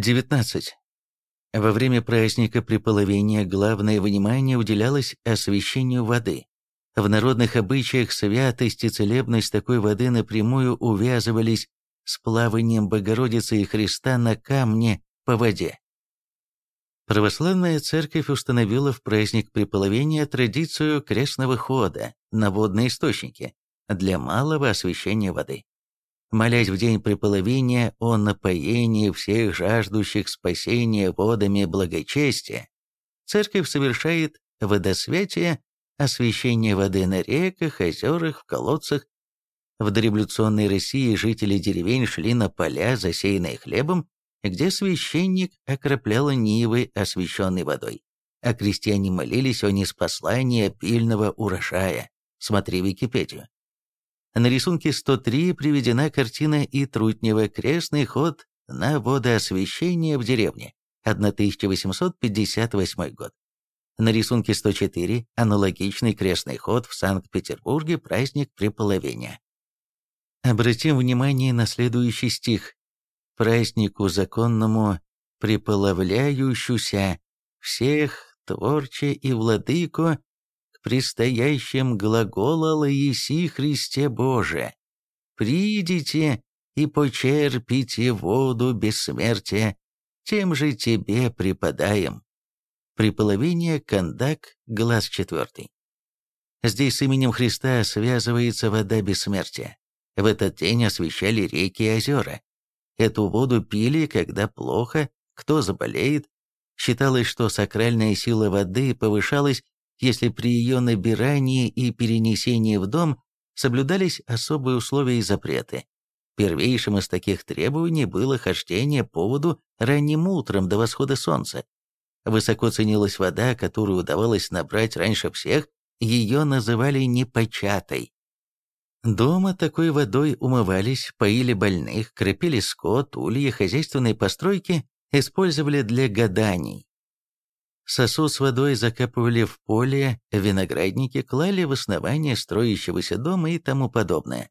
19. Во время праздника Преполовения главное внимание уделялось освящению воды. В народных обычаях святость и целебность такой воды напрямую увязывались с плаванием Богородицы и Христа на камне по воде. Православная церковь установила в праздник Преполовения традицию крестного хода на водные источники для малого освящения воды молясь в день преполовения о напоении всех жаждущих спасения водами благочестия, церковь совершает водосвятие, освящение воды на реках, озерах, в колодцах. В дореволюционной России жители деревень шли на поля, засеянные хлебом, где священник окроплял нивы, освященной водой, а крестьяне молились о неспослании пильного урожая. Смотри Википедию. На рисунке 103 приведена картина и Трутнева «Крестный ход на водоосвещение в деревне», 1858 год. На рисунке 104 аналогичный крестный ход в Санкт-Петербурге праздник Преполовения. Обратим внимание на следующий стих. «Празднику законному приполовляющуюся всех творче и владыку предстоящем глагола Лаиси Христе Боже, «Придите и почерпите воду бессмертия, тем же тебе преподаем». Приполовение Кандак, глаз четвертый. Здесь с именем Христа связывается вода бессмертия. В этот день освещали реки и озера. Эту воду пили, когда плохо, кто заболеет. Считалось, что сакральная сила воды повышалась если при ее набирании и перенесении в дом соблюдались особые условия и запреты. Первейшим из таких требований было хождение по воду ранним утром до восхода солнца. Высоко ценилась вода, которую удавалось набрать раньше всех, ее называли непочатой. Дома такой водой умывались, поили больных, крепили скот, ульи, хозяйственные постройки использовали для гаданий. Сосуд с водой закапывали в поле, виноградники клали в основание строящегося дома и тому подобное.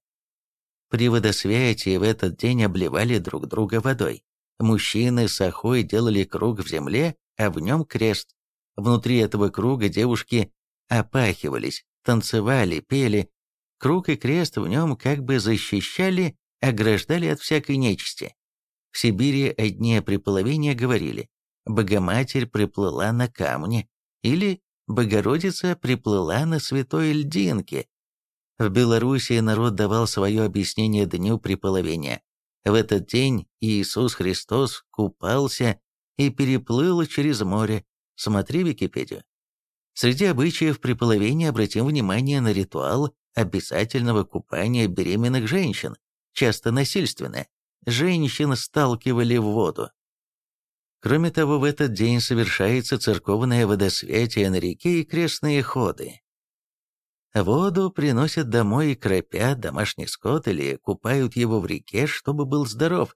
При водосвятии в этот день обливали друг друга водой. Мужчины с охой делали круг в земле, а в нем крест. Внутри этого круга девушки опахивались, танцевали, пели. Круг и крест в нем как бы защищали, ограждали от всякой нечисти. В Сибири одни при половине говорили Богоматерь приплыла на камне, или Богородица приплыла на святой льдинке. В Белоруссии народ давал свое объяснение дню приполовения. В этот день Иисус Христос купался и переплыл через море. Смотри Википедию. Среди обычаев приполовения обратим внимание на ритуал обязательного купания беременных женщин, часто насильственное. Женщин сталкивали в воду. Кроме того, в этот день совершается церковное водосвятие на реке и крестные ходы. Воду приносят домой и кропят домашний скот или купают его в реке, чтобы был здоров.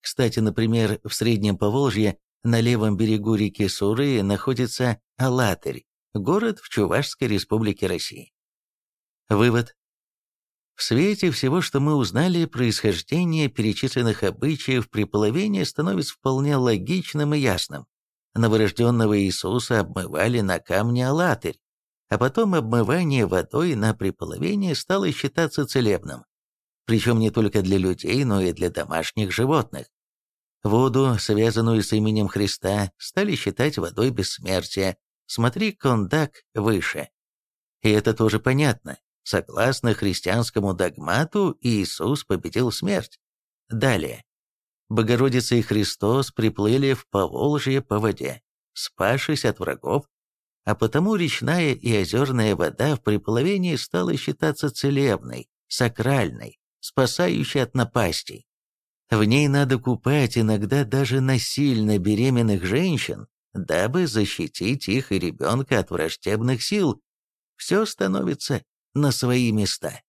Кстати, например, в Среднем Поволжье на левом берегу реки Суры находится Алатырь, город в Чувашской республике России. Вывод. В свете всего, что мы узнали, происхождение перечисленных обычаев при половине становится вполне логичным и ясным. Новорожденного Иисуса обмывали на камне Алатырь, а потом обмывание водой на приполовение стало считаться целебным. Причем не только для людей, но и для домашних животных. Воду, связанную с именем Христа, стали считать водой бессмертия. Смотри кондак выше. И это тоже понятно. Согласно христианскому догмату, Иисус победил смерть. Далее. Богородица и Христос приплыли в Поволжье по воде, спавшись от врагов, а потому речная и озерная вода в приплывении стала считаться целебной, сакральной, спасающей от напастей. В ней надо купать иногда даже насильно беременных женщин, дабы защитить их и ребенка от враждебных сил. Все становится на свои места.